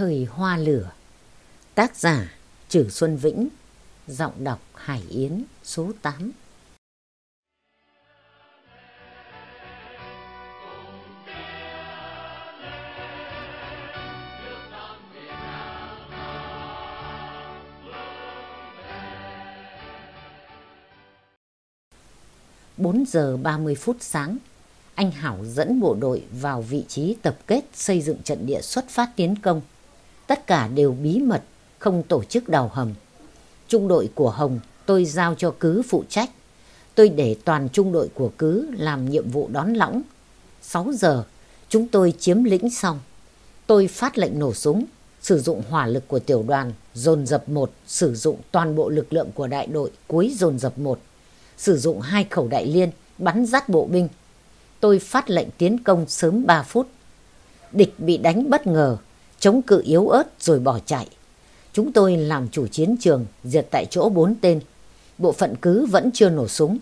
Thời hoa lửa Tác giả Trử Xuân Vĩnh Giọng đọc Hải Yến số 8 4 giờ 30 phút sáng, anh Hảo dẫn bộ đội vào vị trí tập kết xây dựng trận địa xuất phát tiến công. Tất cả đều bí mật, không tổ chức đào hầm. Trung đội của Hồng tôi giao cho cứ phụ trách. Tôi để toàn trung đội của cứ làm nhiệm vụ đón lõng. 6 giờ, chúng tôi chiếm lĩnh xong. Tôi phát lệnh nổ súng, sử dụng hỏa lực của tiểu đoàn, dồn dập một, sử dụng toàn bộ lực lượng của đại đội, cuối dồn dập một sử dụng hai khẩu đại liên bắn dắt bộ binh. Tôi phát lệnh tiến công sớm 3 phút. Địch bị đánh bất ngờ, chống cự yếu ớt rồi bỏ chạy. Chúng tôi làm chủ chiến trường, diệt tại chỗ bốn tên. Bộ phận cứ vẫn chưa nổ súng.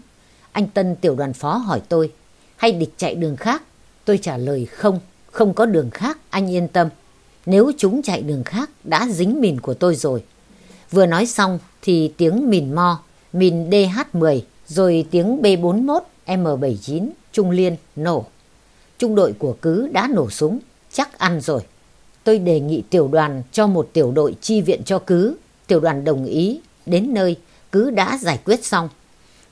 Anh Tân tiểu đoàn phó hỏi tôi, hay địch chạy đường khác? Tôi trả lời không, không có đường khác, anh yên tâm. Nếu chúng chạy đường khác đã dính mìn của tôi rồi. Vừa nói xong thì tiếng mìn mo, mìn DH-10 rồi tiếng B41 M79 Trung Liên nổ. Trung đội của cứ đã nổ súng, chắc ăn rồi. Tôi đề nghị tiểu đoàn cho một tiểu đội chi viện cho cứ. Tiểu đoàn đồng ý, đến nơi cứ đã giải quyết xong.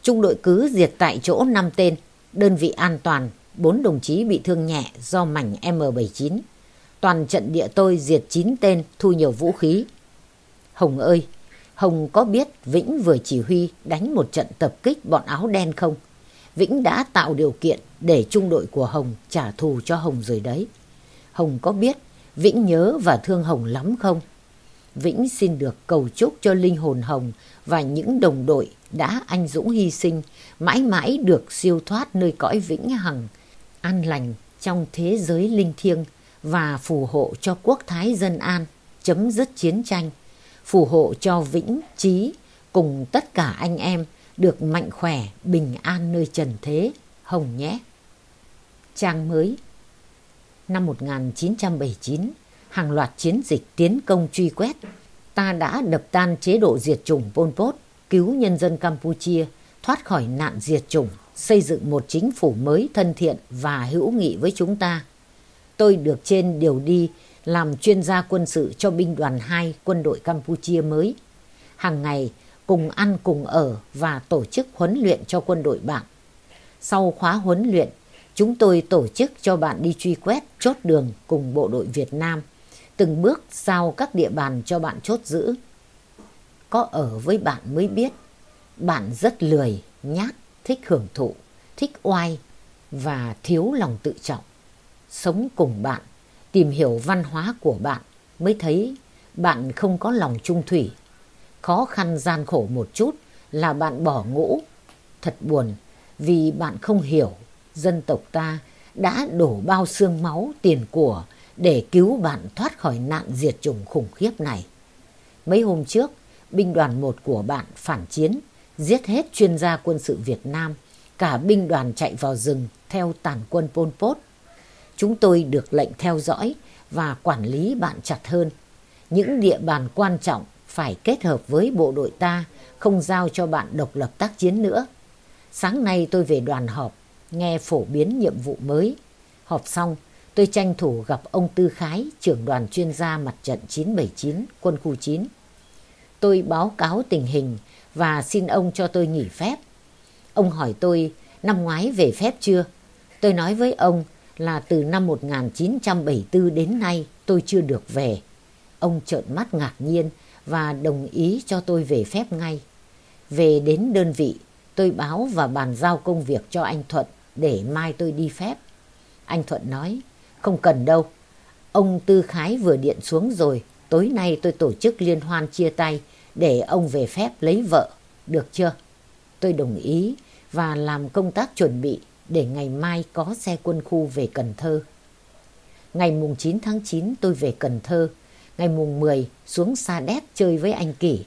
Trung đội cứ diệt tại chỗ 5 tên, đơn vị an toàn, 4 đồng chí bị thương nhẹ do mảnh M79. Toàn trận địa tôi diệt 9 tên, thu nhiều vũ khí. Hồng ơi, Hồng có biết Vĩnh vừa chỉ huy đánh một trận tập kích bọn áo đen không? Vĩnh đã tạo điều kiện để trung đội của Hồng trả thù cho Hồng rồi đấy. Hồng có biết Vĩnh nhớ và thương Hồng lắm không? Vĩnh xin được cầu chúc cho linh hồn Hồng và những đồng đội đã anh dũng hy sinh mãi mãi được siêu thoát nơi cõi vĩnh hằng, an lành trong thế giới linh thiêng và phù hộ cho quốc thái dân an, chấm dứt chiến tranh phù hộ cho Vĩnh Trí cùng tất cả anh em được mạnh khỏe, bình an nơi trần thế, Hồng nhé. Trang mới Năm 1979, hàng loạt chiến dịch tiến công truy quét, ta đã đập tan chế độ diệt chủng Pol Pot, cứu nhân dân Campuchia thoát khỏi nạn diệt chủng, xây dựng một chính phủ mới thân thiện và hữu nghị với chúng ta. Tôi được trên điều đi làm chuyên gia quân sự cho binh đoàn 2 quân đội Campuchia mới. Hàng ngày cùng ăn cùng ở và tổ chức huấn luyện cho quân đội bạn. Sau khóa huấn luyện, chúng tôi tổ chức cho bạn đi truy quét chốt đường cùng bộ đội Việt Nam, từng bước giao các địa bàn cho bạn chốt giữ. Có ở với bạn mới biết, bạn rất lười, nhát, thích hưởng thụ, thích oai và thiếu lòng tự trọng. Sống cùng bạn tìm hiểu văn hóa của bạn mới thấy bạn không có lòng trung thủy. Khó khăn gian khổ một chút là bạn bỏ ngũ. Thật buồn vì bạn không hiểu dân tộc ta đã đổ bao xương máu tiền của để cứu bạn thoát khỏi nạn diệt chủng khủng khiếp này. Mấy hôm trước, binh đoàn một của bạn phản chiến, giết hết chuyên gia quân sự Việt Nam. Cả binh đoàn chạy vào rừng theo tàn quân Pol Pot Chúng tôi được lệnh theo dõi và quản lý bạn chặt hơn. Những địa bàn quan trọng phải kết hợp với bộ đội ta, không giao cho bạn độc lập tác chiến nữa. Sáng nay tôi về đoàn họp, nghe phổ biến nhiệm vụ mới. Họp xong, tôi tranh thủ gặp ông Tư Khái, trưởng đoàn chuyên gia mặt trận 979, quân khu 9. Tôi báo cáo tình hình và xin ông cho tôi nghỉ phép. Ông hỏi tôi năm ngoái về phép chưa? Tôi nói với ông là từ năm 1974 đến nay tôi chưa được về. Ông trợn mắt ngạc nhiên và đồng ý cho tôi về phép ngay. Về đến đơn vị, tôi báo và bàn giao công việc cho anh Thuận để mai tôi đi phép. Anh Thuận nói, không cần đâu. Ông Tư Khái vừa điện xuống rồi, tối nay tôi tổ chức liên hoan chia tay để ông về phép lấy vợ, được chưa? Tôi đồng ý và làm công tác chuẩn bị để ngày mai có xe quân khu về Cần Thơ. Ngày mùng 9 tháng 9 tôi về Cần Thơ. Ngày mùng 10 xuống Sa Đéc chơi với anh Kỷ.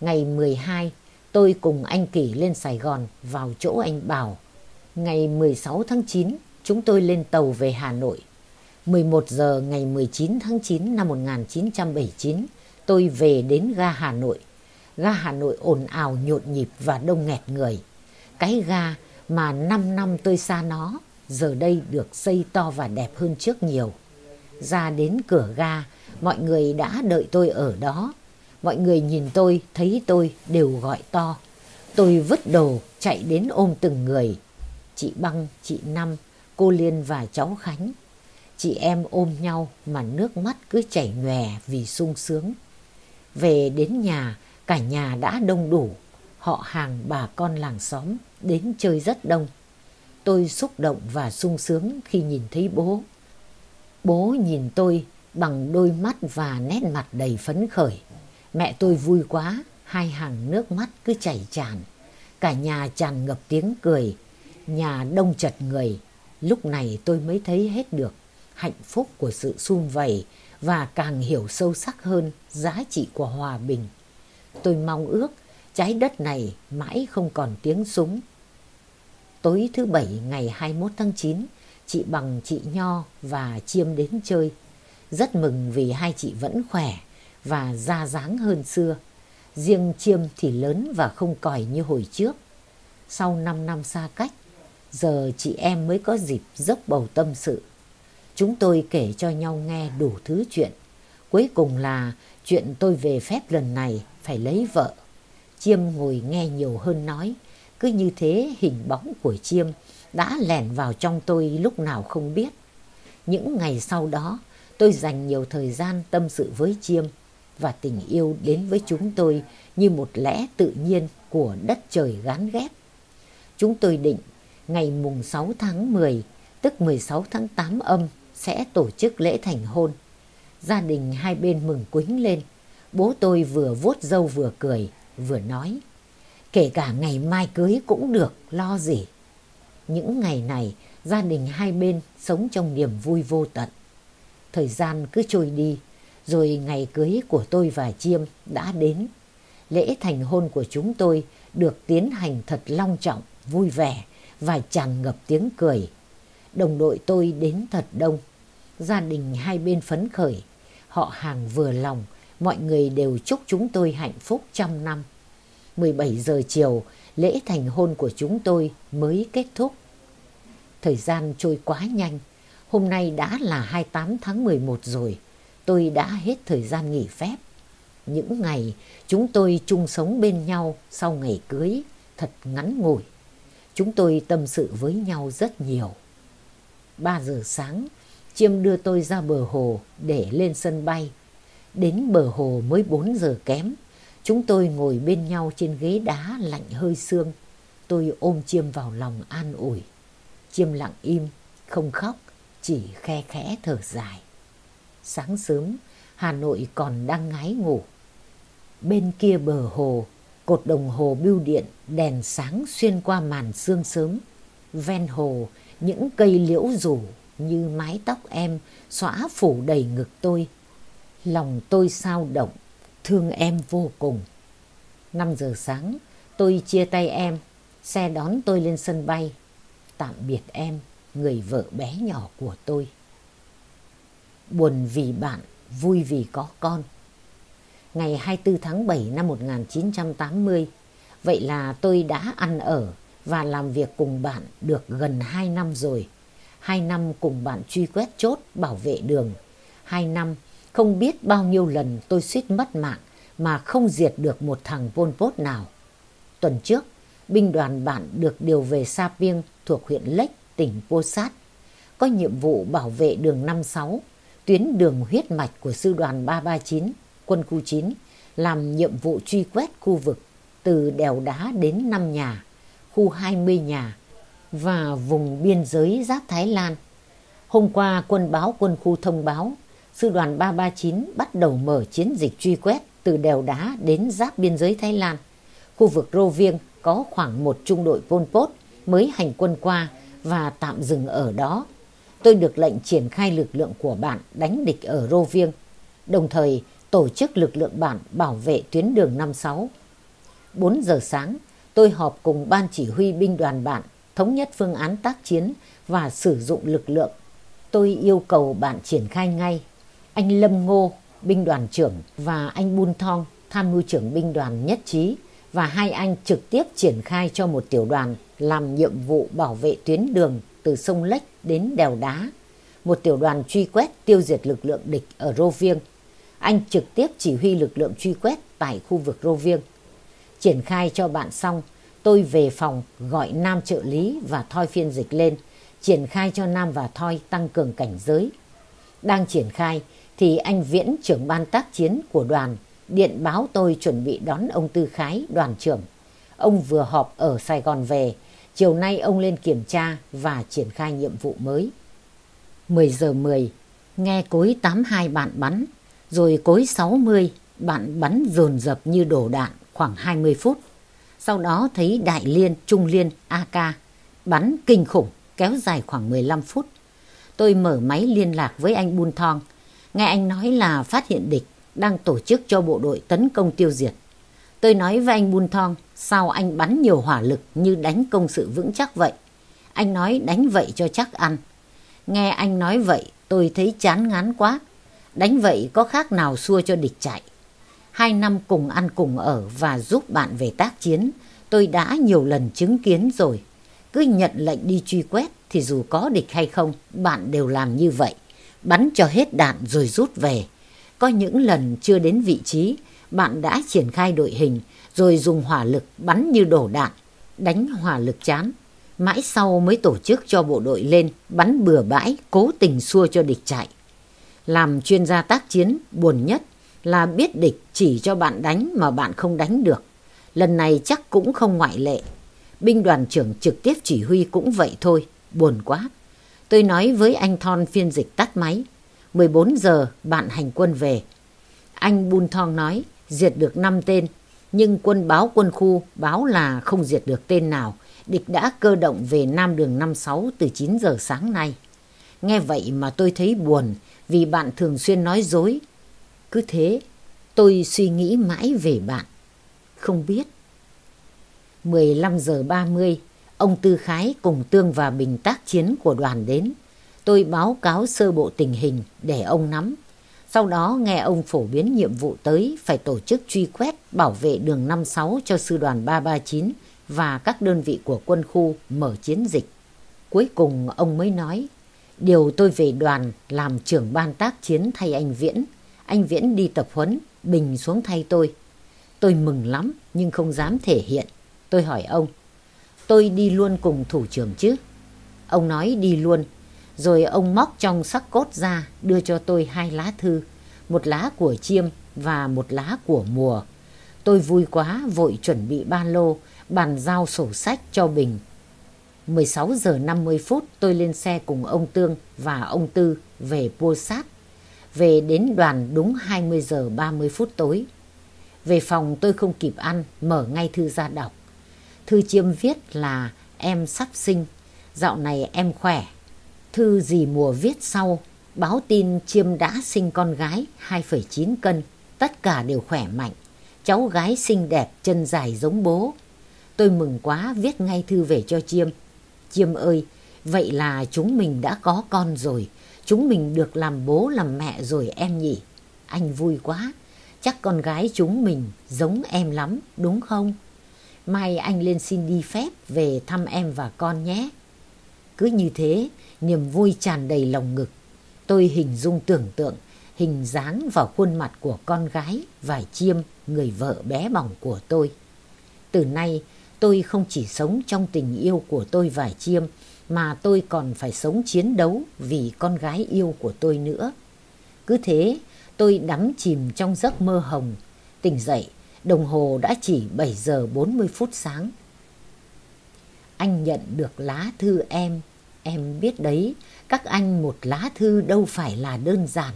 Ngày 12 tôi cùng anh Kỷ lên Sài Gòn vào chỗ anh Bảo. Ngày 16 tháng 9 chúng tôi lên tàu về Hà Nội. 11 giờ ngày 19 tháng 9 năm 1979, tôi về đến ga Hà Nội. Ga Hà Nội ồn ào nhộn nhịp và đông nghẹt người. Cái ga mà 5 năm tôi xa nó, giờ đây được xây to và đẹp hơn trước nhiều. Ra đến cửa ga, mọi người đã đợi tôi ở đó. Mọi người nhìn tôi, thấy tôi đều gọi to. Tôi vứt đồ, chạy đến ôm từng người. Chị Băng, chị Năm, cô Liên và cháu Khánh. Chị em ôm nhau mà nước mắt cứ chảy nhòe vì sung sướng. Về đến nhà, cả nhà đã đông đủ. Họ hàng bà con làng xóm đến chơi rất đông. Tôi xúc động và sung sướng khi nhìn thấy bố. Bố nhìn tôi bằng đôi mắt và nét mặt đầy phấn khởi. Mẹ tôi vui quá, hai hàng nước mắt cứ chảy tràn. Cả nhà tràn ngập tiếng cười, nhà đông chật người. Lúc này tôi mới thấy hết được hạnh phúc của sự sum vầy và càng hiểu sâu sắc hơn giá trị của hòa bình. Tôi mong ước trái đất này mãi không còn tiếng súng. Tối thứ bảy ngày 21 tháng 9, chị Bằng, chị Nho và Chiêm đến chơi. Rất mừng vì hai chị vẫn khỏe và da dáng hơn xưa. Riêng Chiêm thì lớn và không còi như hồi trước. Sau 5 năm xa cách, giờ chị em mới có dịp dốc bầu tâm sự. Chúng tôi kể cho nhau nghe đủ thứ chuyện. Cuối cùng là chuyện tôi về phép lần này phải lấy vợ. Chiêm ngồi nghe nhiều hơn nói. Cứ như thế hình bóng của Chiêm đã lẻn vào trong tôi lúc nào không biết. Những ngày sau đó, tôi dành nhiều thời gian tâm sự với Chiêm và tình yêu đến với chúng tôi như một lẽ tự nhiên của đất trời gán ghép. Chúng tôi định ngày mùng 6 tháng 10 tức 16 tháng 8 âm sẽ tổ chức lễ thành hôn. Gia đình hai bên mừng quính lên. Bố tôi vừa vuốt dâu vừa cười, vừa nói. Kể cả ngày mai cưới cũng được, lo gì. Những ngày này, gia đình hai bên sống trong niềm vui vô tận. Thời gian cứ trôi đi, rồi ngày cưới của tôi và Chiêm đã đến. Lễ thành hôn của chúng tôi được tiến hành thật long trọng, vui vẻ và tràn ngập tiếng cười. Đồng đội tôi đến thật đông. Gia đình hai bên phấn khởi. Họ hàng vừa lòng, mọi người đều chúc chúng tôi hạnh phúc trăm năm. 17 giờ chiều, lễ thành hôn của chúng tôi mới kết thúc. Thời gian trôi quá nhanh, hôm nay đã là 28 tháng 11 rồi, tôi đã hết thời gian nghỉ phép. Những ngày chúng tôi chung sống bên nhau sau ngày cưới thật ngắn ngủi. Chúng tôi tâm sự với nhau rất nhiều. 3 giờ sáng, Chiêm đưa tôi ra bờ hồ để lên sân bay. Đến bờ hồ mới 4 giờ kém. Chúng tôi ngồi bên nhau trên ghế đá lạnh hơi sương. Tôi ôm Chiêm vào lòng an ủi. Chiêm lặng im, không khóc, chỉ khe khẽ thở dài. Sáng sớm, Hà Nội còn đang ngái ngủ. Bên kia bờ hồ, cột đồng hồ bưu điện đèn sáng xuyên qua màn sương sớm. Ven hồ, những cây liễu rủ như mái tóc em xõa phủ đầy ngực tôi. Lòng tôi sao động, thương em vô cùng. 5 giờ sáng, tôi chia tay em, xe đón tôi lên sân bay. Tạm biệt em, người vợ bé nhỏ của tôi. Buồn vì bạn, vui vì có con. Ngày 24 tháng 7 năm 1980, vậy là tôi đã ăn ở và làm việc cùng bạn được gần 2 năm rồi. 2 năm cùng bạn truy quét chốt bảo vệ đường. 2 năm không biết bao nhiêu lần tôi suýt mất mạng mà không diệt được một thằng Pol Pot nào. Tuần trước, binh đoàn bạn được điều về Sa Piêng thuộc huyện Lếch, tỉnh Pô Sát. Có nhiệm vụ bảo vệ đường 56, tuyến đường huyết mạch của sư đoàn 339, quân khu 9, làm nhiệm vụ truy quét khu vực từ đèo đá đến năm nhà, khu 20 nhà và vùng biên giới giáp Thái Lan. Hôm qua, quân báo quân khu thông báo sư đoàn 339 bắt đầu mở chiến dịch truy quét từ đèo đá đến giáp biên giới Thái Lan. Khu vực Rô Viêng có khoảng một trung đội Pol Pot mới hành quân qua và tạm dừng ở đó. Tôi được lệnh triển khai lực lượng của bạn đánh địch ở Rô Viêng, đồng thời tổ chức lực lượng bạn bảo vệ tuyến đường 56. 4 giờ sáng, tôi họp cùng ban chỉ huy binh đoàn bạn thống nhất phương án tác chiến và sử dụng lực lượng. Tôi yêu cầu bạn triển khai ngay. Anh Lâm Ngô, binh đoàn trưởng và anh Bun Thong, tham mưu trưởng binh đoàn nhất trí và hai anh trực tiếp triển khai cho một tiểu đoàn làm nhiệm vụ bảo vệ tuyến đường từ sông Lách đến đèo đá. Một tiểu đoàn truy quét tiêu diệt lực lượng địch ở Rô Viêng. Anh trực tiếp chỉ huy lực lượng truy quét tại khu vực Rô Viêng. Triển khai cho bạn xong, tôi về phòng gọi Nam trợ lý và Thoi phiên dịch lên, triển khai cho Nam và Thoi tăng cường cảnh giới. Đang triển khai thì anh Viễn trưởng ban tác chiến của đoàn điện báo tôi chuẩn bị đón ông Tư Khái đoàn trưởng. Ông vừa họp ở Sài Gòn về, chiều nay ông lên kiểm tra và triển khai nhiệm vụ mới. 10 giờ 10, nghe cối 82 bạn bắn, rồi cối 60 bạn bắn dồn dập như đổ đạn khoảng 20 phút. Sau đó thấy Đại Liên, Trung Liên, AK bắn kinh khủng kéo dài khoảng 15 phút. Tôi mở máy liên lạc với anh Bun Thong. Nghe anh nói là phát hiện địch đang tổ chức cho bộ đội tấn công tiêu diệt. Tôi nói với anh Bun Thong, sao anh bắn nhiều hỏa lực như đánh công sự vững chắc vậy? Anh nói đánh vậy cho chắc ăn. Nghe anh nói vậy, tôi thấy chán ngán quá. Đánh vậy có khác nào xua cho địch chạy. Hai năm cùng ăn cùng ở và giúp bạn về tác chiến, tôi đã nhiều lần chứng kiến rồi. Cứ nhận lệnh đi truy quét thì dù có địch hay không, bạn đều làm như vậy. Bắn cho hết đạn rồi rút về. Có những lần chưa đến vị trí, bạn đã triển khai đội hình rồi dùng hỏa lực bắn như đổ đạn, đánh hỏa lực chán. Mãi sau mới tổ chức cho bộ đội lên bắn bừa bãi, cố tình xua cho địch chạy. Làm chuyên gia tác chiến buồn nhất là biết địch chỉ cho bạn đánh mà bạn không đánh được. Lần này chắc cũng không ngoại lệ. Binh đoàn trưởng trực tiếp chỉ huy cũng vậy thôi, buồn quá. Tôi nói với anh Thon phiên dịch tắt máy. 14 giờ bạn hành quân về. Anh Bun Thong nói diệt được 5 tên, nhưng quân báo quân khu báo là không diệt được tên nào. Địch đã cơ động về Nam đường 56 từ 9 giờ sáng nay. Nghe vậy mà tôi thấy buồn vì bạn thường xuyên nói dối. Cứ thế, tôi suy nghĩ mãi về bạn. Không biết. 15 giờ 30, ông Tư Khái cùng Tương và Bình tác chiến của đoàn đến. Tôi báo cáo sơ bộ tình hình để ông nắm. Sau đó nghe ông phổ biến nhiệm vụ tới phải tổ chức truy quét bảo vệ đường 56 cho sư đoàn 339 và các đơn vị của quân khu mở chiến dịch. Cuối cùng ông mới nói, điều tôi về đoàn làm trưởng ban tác chiến thay anh Viễn. Anh Viễn đi tập huấn, Bình xuống thay tôi. Tôi mừng lắm nhưng không dám thể hiện. Tôi hỏi ông, tôi đi luôn cùng thủ trưởng chứ? Ông nói đi luôn rồi ông móc trong sắc cốt ra đưa cho tôi hai lá thư, một lá của chiêm và một lá của mùa. Tôi vui quá vội chuẩn bị ba lô, bàn giao sổ sách cho Bình. 16 giờ 50 phút tôi lên xe cùng ông Tương và ông Tư về Pô Sát. Về đến đoàn đúng 20 giờ 30 phút tối. Về phòng tôi không kịp ăn, mở ngay thư ra đọc. Thư chiêm viết là em sắp sinh, dạo này em khỏe, Thư dì mùa viết sau, báo tin Chiêm đã sinh con gái 2,9 cân, tất cả đều khỏe mạnh. Cháu gái xinh đẹp, chân dài giống bố. Tôi mừng quá viết ngay thư về cho Chiêm. Chiêm ơi, vậy là chúng mình đã có con rồi. Chúng mình được làm bố làm mẹ rồi em nhỉ? Anh vui quá. Chắc con gái chúng mình giống em lắm, đúng không? Mai anh lên xin đi phép về thăm em và con nhé. Cứ như thế, niềm vui tràn đầy lòng ngực. Tôi hình dung tưởng tượng, hình dáng vào khuôn mặt của con gái vải chiêm, người vợ bé bỏng của tôi. Từ nay, tôi không chỉ sống trong tình yêu của tôi vải chiêm, mà tôi còn phải sống chiến đấu vì con gái yêu của tôi nữa. Cứ thế, tôi đắm chìm trong giấc mơ hồng. Tỉnh dậy, đồng hồ đã chỉ bảy giờ 40 phút sáng. Anh nhận được lá thư em Em biết đấy, các anh một lá thư đâu phải là đơn giản.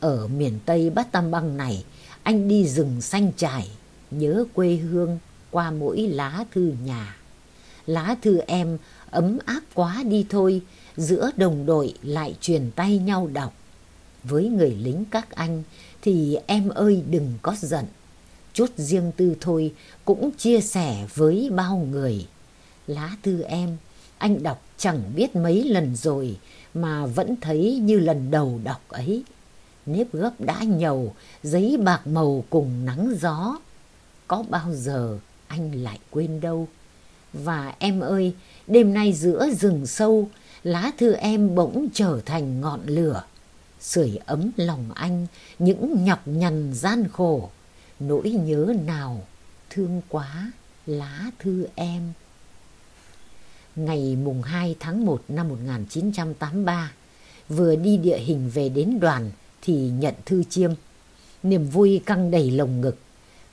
Ở miền Tây Bát Tam Băng này, anh đi rừng xanh trải, nhớ quê hương qua mỗi lá thư nhà. Lá thư em ấm áp quá đi thôi, giữa đồng đội lại truyền tay nhau đọc. Với người lính các anh thì em ơi đừng có giận. Chút riêng tư thôi cũng chia sẻ với bao người. Lá thư em anh đọc chẳng biết mấy lần rồi, mà vẫn thấy như lần đầu đọc ấy. Nếp gấp đã nhầu, giấy bạc màu cùng nắng gió. Có bao giờ anh lại quên đâu? Và em ơi, đêm nay giữa rừng sâu, lá thư em bỗng trở thành ngọn lửa. Sưởi ấm lòng anh những nhọc nhằn gian khổ, nỗi nhớ nào thương quá lá thư em. Ngày mùng 2 tháng 1 năm 1983, vừa đi địa hình về đến đoàn thì nhận thư chiêm. Niềm vui căng đầy lồng ngực,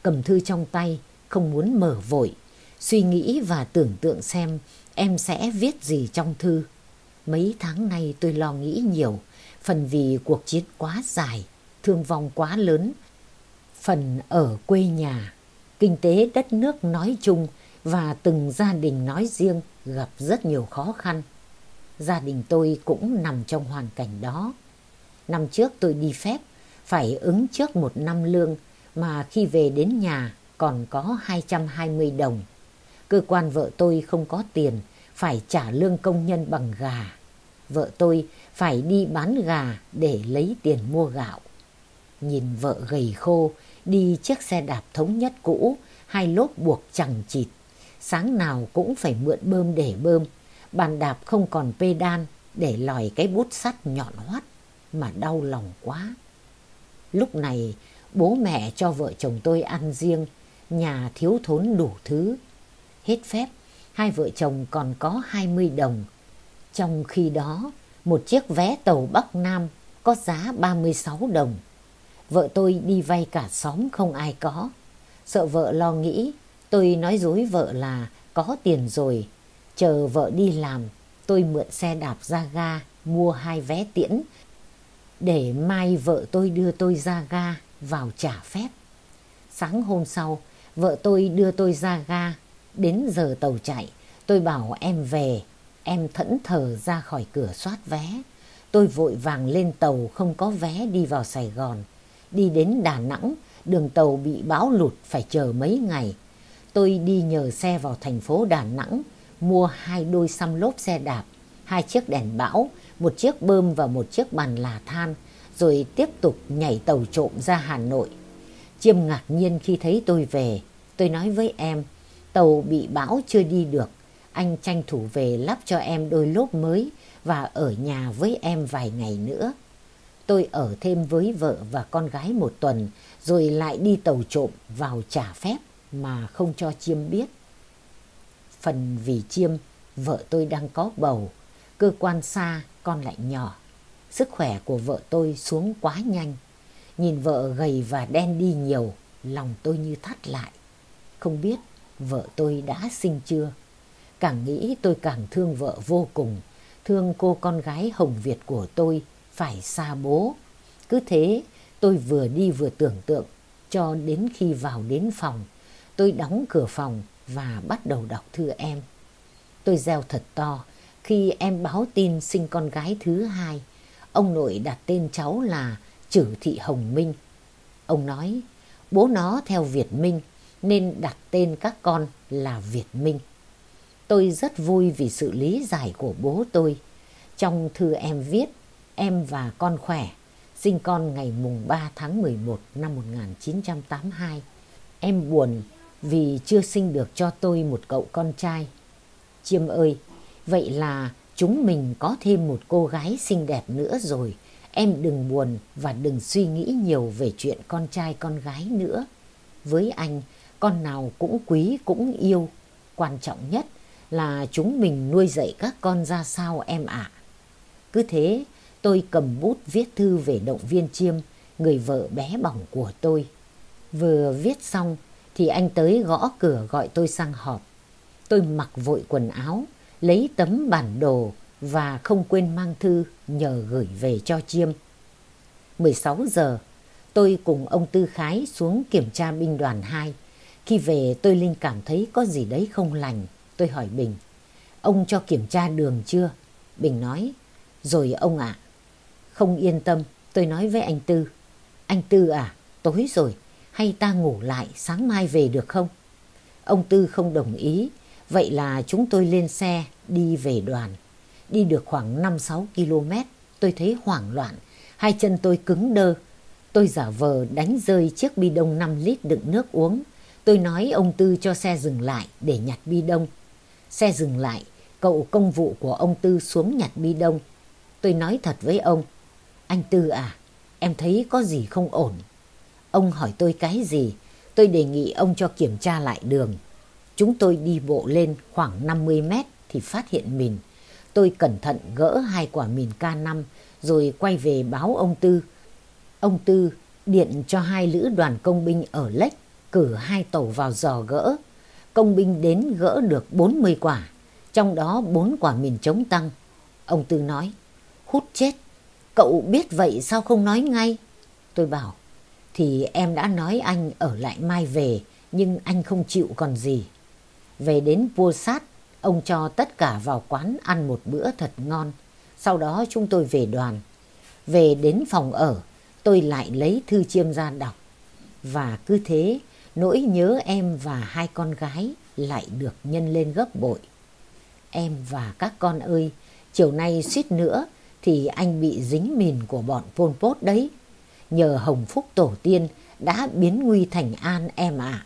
cầm thư trong tay, không muốn mở vội, suy nghĩ và tưởng tượng xem em sẽ viết gì trong thư. Mấy tháng nay tôi lo nghĩ nhiều, phần vì cuộc chiến quá dài, thương vong quá lớn, phần ở quê nhà, kinh tế đất nước nói chung và từng gia đình nói riêng gặp rất nhiều khó khăn. Gia đình tôi cũng nằm trong hoàn cảnh đó. Năm trước tôi đi phép, phải ứng trước một năm lương mà khi về đến nhà còn có 220 đồng. Cơ quan vợ tôi không có tiền, phải trả lương công nhân bằng gà. Vợ tôi phải đi bán gà để lấy tiền mua gạo. Nhìn vợ gầy khô, đi chiếc xe đạp thống nhất cũ, hai lốp buộc chẳng chịt. Sáng nào cũng phải mượn bơm để bơm, bàn đạp không còn pê đan để lòi cái bút sắt nhọn hoắt mà đau lòng quá. Lúc này bố mẹ cho vợ chồng tôi ăn riêng, nhà thiếu thốn đủ thứ. Hết phép, hai vợ chồng còn có 20 đồng. Trong khi đó, một chiếc vé tàu Bắc Nam có giá 36 đồng. Vợ tôi đi vay cả xóm không ai có. Sợ vợ lo nghĩ, tôi nói dối vợ là có tiền rồi. Chờ vợ đi làm, tôi mượn xe đạp ra ga, mua hai vé tiễn. Để mai vợ tôi đưa tôi ra ga vào trả phép. Sáng hôm sau, vợ tôi đưa tôi ra ga. Đến giờ tàu chạy, tôi bảo em về. Em thẫn thờ ra khỏi cửa soát vé. Tôi vội vàng lên tàu không có vé đi vào Sài Gòn. Đi đến Đà Nẵng, đường tàu bị bão lụt phải chờ mấy ngày. Tôi đi nhờ xe vào thành phố Đà Nẵng, mua hai đôi xăm lốp xe đạp, hai chiếc đèn bão, một chiếc bơm và một chiếc bàn là than, rồi tiếp tục nhảy tàu trộm ra Hà Nội. Chiêm ngạc nhiên khi thấy tôi về, tôi nói với em, tàu bị bão chưa đi được, anh tranh thủ về lắp cho em đôi lốp mới và ở nhà với em vài ngày nữa. Tôi ở thêm với vợ và con gái một tuần, rồi lại đi tàu trộm vào trả phép mà không cho Chiêm biết. Phần vì Chiêm, vợ tôi đang có bầu, cơ quan xa, con lại nhỏ. Sức khỏe của vợ tôi xuống quá nhanh. Nhìn vợ gầy và đen đi nhiều, lòng tôi như thắt lại. Không biết vợ tôi đã sinh chưa? Càng nghĩ tôi càng thương vợ vô cùng, thương cô con gái Hồng Việt của tôi phải xa bố. Cứ thế tôi vừa đi vừa tưởng tượng cho đến khi vào đến phòng. Tôi đóng cửa phòng và bắt đầu đọc thư em. Tôi reo thật to khi em báo tin sinh con gái thứ hai. Ông nội đặt tên cháu là Chử Thị Hồng Minh. Ông nói bố nó theo Việt Minh nên đặt tên các con là Việt Minh. Tôi rất vui vì sự lý giải của bố tôi. Trong thư em viết, em và con khỏe, sinh con ngày mùng 3 tháng 11 năm 1982. Em buồn vì chưa sinh được cho tôi một cậu con trai. Chiêm ơi, vậy là chúng mình có thêm một cô gái xinh đẹp nữa rồi. Em đừng buồn và đừng suy nghĩ nhiều về chuyện con trai con gái nữa. Với anh, con nào cũng quý cũng yêu. Quan trọng nhất là chúng mình nuôi dạy các con ra sao em ạ. Cứ thế, tôi cầm bút viết thư về động viên chiêm, người vợ bé bỏng của tôi. Vừa viết xong thì anh tới gõ cửa gọi tôi sang họp. Tôi mặc vội quần áo, lấy tấm bản đồ và không quên mang thư nhờ gửi về cho chiêm. 16 giờ, tôi cùng ông Tư Khái xuống kiểm tra binh đoàn 2. Khi về tôi Linh cảm thấy có gì đấy không lành. Tôi hỏi Bình, ông cho kiểm tra đường chưa? Bình nói, rồi ông ạ. Không yên tâm, tôi nói với anh Tư. Anh Tư à, tối rồi, hay ta ngủ lại sáng mai về được không? Ông Tư không đồng ý, vậy là chúng tôi lên xe đi về đoàn. Đi được khoảng 5-6 km, tôi thấy hoảng loạn, hai chân tôi cứng đơ. Tôi giả vờ đánh rơi chiếc bi đông 5 lít đựng nước uống. Tôi nói ông Tư cho xe dừng lại để nhặt bi đông. Xe dừng lại, cậu công vụ của ông Tư xuống nhặt bi đông. Tôi nói thật với ông, anh Tư à, em thấy có gì không ổn. Ông hỏi tôi cái gì, tôi đề nghị ông cho kiểm tra lại đường. Chúng tôi đi bộ lên khoảng 50 mét thì phát hiện mình. Tôi cẩn thận gỡ hai quả mìn K5 rồi quay về báo ông Tư. Ông Tư điện cho hai lữ đoàn công binh ở Lách cử hai tàu vào dò gỡ. Công binh đến gỡ được 40 quả, trong đó 4 quả mìn chống tăng. Ông Tư nói, hút chết, cậu biết vậy sao không nói ngay? Tôi bảo, thì em đã nói anh ở lại mai về, nhưng anh không chịu còn gì. Về đến vua sát, ông cho tất cả vào quán ăn một bữa thật ngon. Sau đó chúng tôi về đoàn. Về đến phòng ở, tôi lại lấy thư chiêm ra đọc. Và cứ thế, nỗi nhớ em và hai con gái lại được nhân lên gấp bội. Em và các con ơi, chiều nay suýt nữa thì anh bị dính mìn của bọn Pol Pot đấy. Nhờ hồng phúc tổ tiên đã biến nguy thành an em ạ. À.